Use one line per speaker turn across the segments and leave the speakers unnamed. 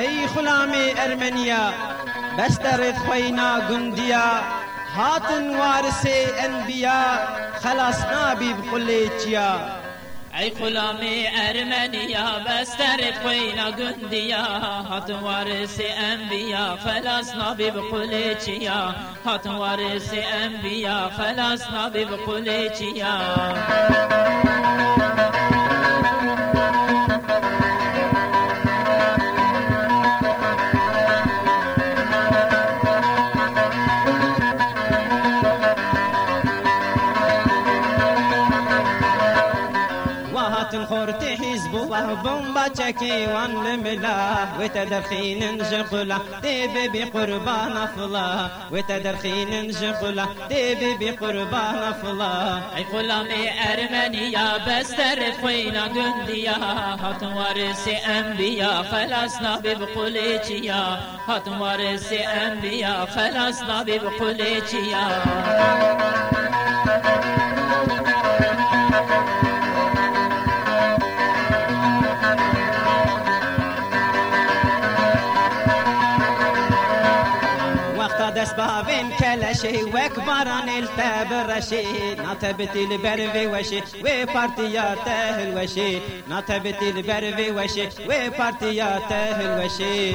ای غلام ارمنیا بسترت خوینا گندیا هاتن وارث انبیا خلاص نابی بقلیچیا
ای غلام ارمنیا بستر خوینا گندیا هات وارث انبیا خلاص نبی بقلیچیا هات وارث انبیا خلاص نبی بقلیچیا
هاتن خورت حزب وهبم بچكي وان لملا. وتدرخين جقلا تبي بقربان فلا وتدرخين جقلا تبي بقربان فلا
اي غلامي ارمنيا بستر خوينا قنديا هات وارث انبيا خلصنا ببقوليتيا هات وارث انبيا خلصنا ببقوليتيا
اسباب كلاشي واكبر عن التبرشي نتبتي البرفي وشي وبارتياته الوشي نتبتي البرفي وشي وبارتياته الوشي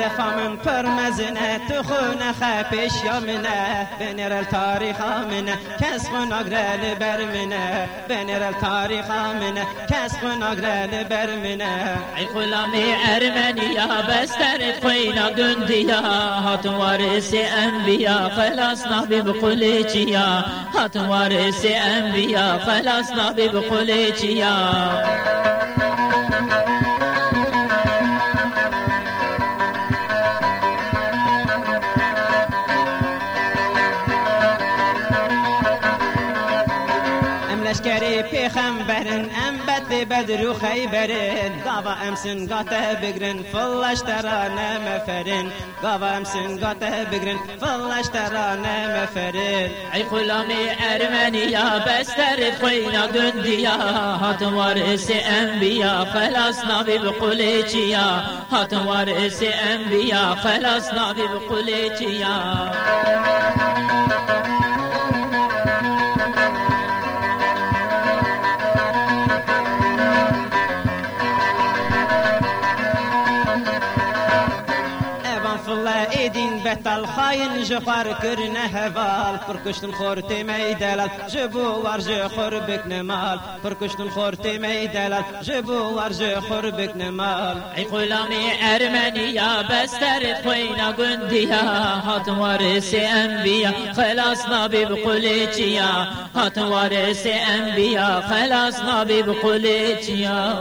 دفامن پرمزنه تو خونه خپش یا منه. بنر التاریخ منه کس خون اگرل برمنه بنر التاریخ منه کس خون اگرل برمنه
ای خلامی ارمنیا بستر خوینا گندیا. هاتون وارث انبیا خلاص نبی بقولی چیا. هاتون وارث انبیا خلاص نبی بقولی چیا.
لشکری پیغمبرن ام بد بدر و خیبرن گاوا امسن گاته بگرن فلش ترانه مفرن گاوا امسن گاته بگرن فلش ترانه مفرن
ای غلامی ارمنیا بستر خوینا گندیا هات وارث انبیا خلاص نبی بقلیچیا هات وارث انبیا خلاص نبی بقلیچیا
ایدین بتال خاین جخار کرنه هوال پرکشتن خورتی می دلال جبو ورج خور بکن مال پرکشتن خورتی می دلال جبو ورج خور بکن مال
ای غلامی ارمنیا بستر خوینا گندیا هات وارث انبیا خلاص نبی بقلیچیا هات وارث انبیا خلاص نبی بقلیچیا